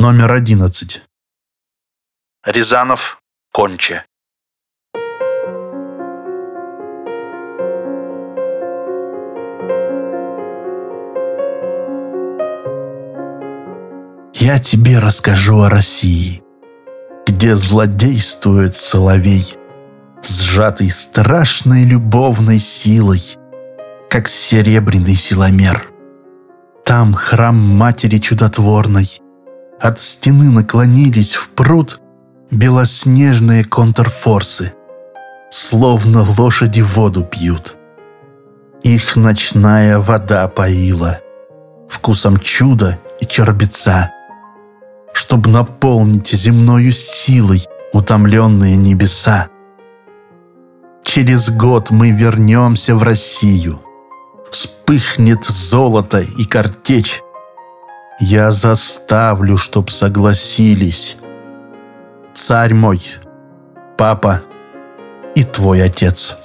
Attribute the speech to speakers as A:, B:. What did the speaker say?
A: Номер одиннадцать. Рязанов, Конче. Я тебе расскажу о России, где злодействует соловей, сжатый страшной любовной силой, как серебряный силомер. Там храм матери чудотворной, от стены наклонились в пруд белоснежные контрфорсы, словно лошади воду пьют. Их ночная вода поила вкусом чуда и чербеца, чтобы наполнить земною силой утомленные небеса. Через год мы вернемся в Россию. Вспыхнет золото и картечь. Я заставлю, чтоб согласились. Царь мой, папа и твой отец».